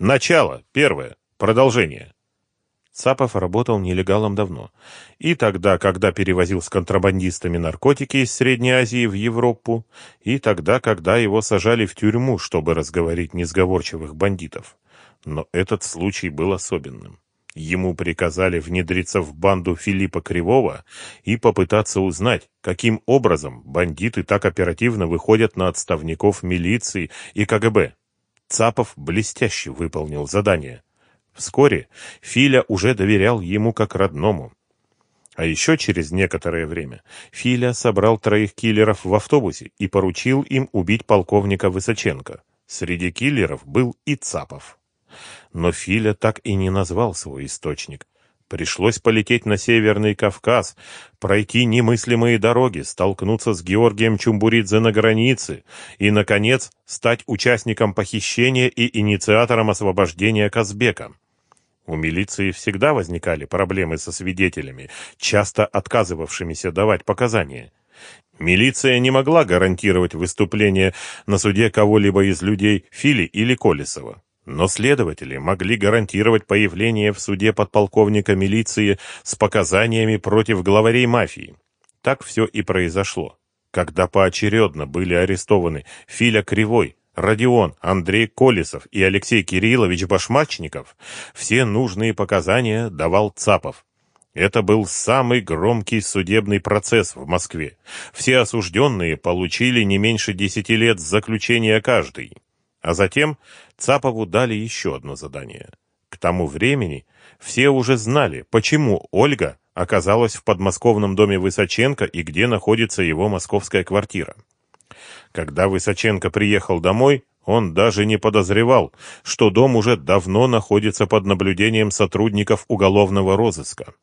Начало, первое, продолжение. Цапов работал нелегалом давно. И тогда, когда перевозил с контрабандистами наркотики из Средней Азии в Европу, и тогда, когда его сажали в тюрьму, чтобы разговорить несговорчивых бандитов. Но этот случай был особенным. Ему приказали внедриться в банду Филиппа Кривого и попытаться узнать, каким образом бандиты так оперативно выходят на отставников милиции и КГБ. Цапов блестяще выполнил задание. Вскоре Филя уже доверял ему как родному. А еще через некоторое время Филя собрал троих киллеров в автобусе и поручил им убить полковника Высоченко. Среди киллеров был и Цапов. Но Филя так и не назвал свой источник. Пришлось полететь на Северный Кавказ, пройти немыслимые дороги, столкнуться с Георгием Чумбуридзе на границе и, наконец, стать участником похищения и инициатором освобождения Казбека. У милиции всегда возникали проблемы со свидетелями, часто отказывавшимися давать показания. Милиция не могла гарантировать выступление на суде кого-либо из людей Фили или Колесова. Но следователи могли гарантировать появление в суде подполковника милиции с показаниями против главарей мафии. Так все и произошло. Когда поочередно были арестованы Филя Кривой, Родион, Андрей Колесов и Алексей Кириллович Башмачников все нужные показания давал Цапов. Это был самый громкий судебный процесс в Москве. Все осужденные получили не меньше десяти лет заключения каждый. А затем Цапову дали еще одно задание. К тому времени все уже знали, почему Ольга оказалась в подмосковном доме Высоченко и где находится его московская квартира. Когда Высоченко приехал домой, он даже не подозревал, что дом уже давно находится под наблюдением сотрудников уголовного розыска.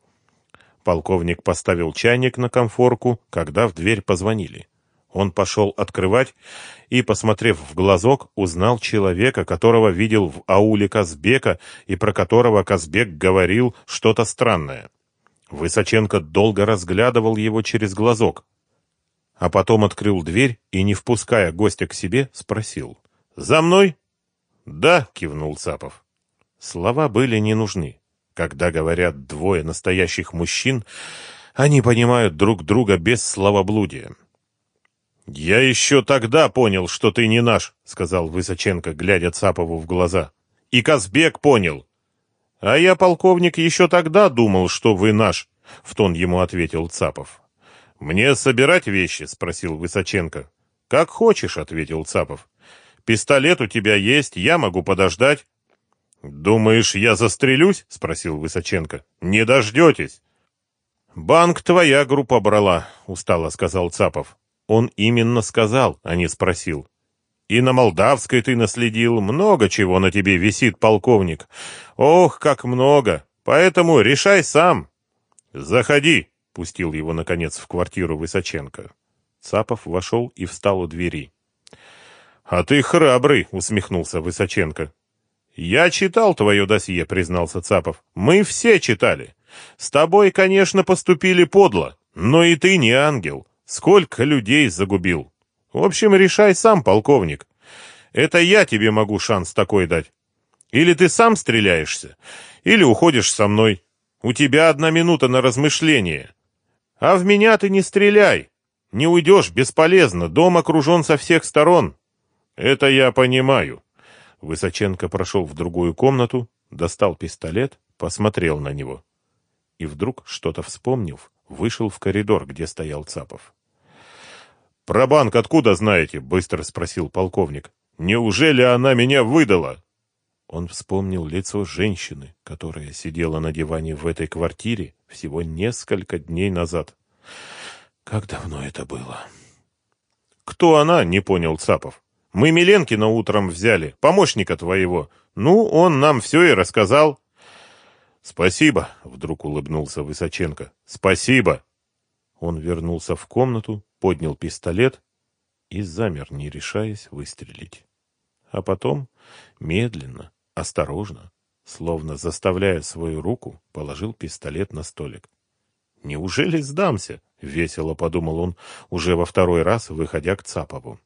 Полковник поставил чайник на конфорку, когда в дверь позвонили. Он пошел открывать и, посмотрев в глазок, узнал человека, которого видел в ауле Казбека и про которого Казбек говорил что-то странное. Высоченко долго разглядывал его через глазок, а потом открыл дверь и, не впуская гостя к себе, спросил. «За мной?» «Да», — кивнул Цапов. Слова были не нужны. Когда говорят двое настоящих мужчин, они понимают друг друга без словоблудия. «Я еще тогда понял, что ты не наш», — сказал Высоченко, глядя Цапову в глаза. «И Казбек понял». «А я, полковник, еще тогда думал, что вы наш», — в тон ему ответил Цапов. «Мне собирать вещи?» — спросил Высоченко. «Как хочешь», — ответил Цапов. «Пистолет у тебя есть, я могу подождать». «Думаешь, я застрелюсь?» — спросил Высоченко. «Не дождетесь». «Банк твоя группа брала», — устало сказал Цапов. Он именно сказал, а не спросил. «И на Молдавской ты наследил. Много чего на тебе висит, полковник. Ох, как много! Поэтому решай сам». «Заходи», Пустил его, наконец, в квартиру Высоченко. Цапов вошел и встал у двери. «А ты храбрый!» — усмехнулся Высоченко. «Я читал твое досье», — признался Цапов. «Мы все читали. С тобой, конечно, поступили подло, но и ты не ангел. Сколько людей загубил. В общем, решай сам, полковник. Это я тебе могу шанс такой дать. Или ты сам стреляешься, или уходишь со мной. У тебя одна минута на размышление. А в меня ты не стреляй. Не уйдешь, бесполезно. Дом окружен со всех сторон. Это я понимаю. Высоченко прошел в другую комнату, достал пистолет, посмотрел на него. И вдруг, что-то вспомнив, вышел в коридор, где стоял Цапов. «Про банк откуда знаете?» — быстро спросил полковник. «Неужели она меня выдала?» Он вспомнил лицо женщины, которая сидела на диване в этой квартире всего несколько дней назад. Как давно это было? «Кто она?» — не понял Цапов. «Мы Миленкина утром взяли, помощника твоего. Ну, он нам все и рассказал». «Спасибо», — вдруг улыбнулся Высоченко. «Спасибо». Он вернулся в комнату, поднял пистолет и замер, не решаясь выстрелить. А потом медленно, Осторожно, словно заставляя свою руку, положил пистолет на столик. «Неужели сдамся?» — весело подумал он, уже во второй раз выходя к Цапову.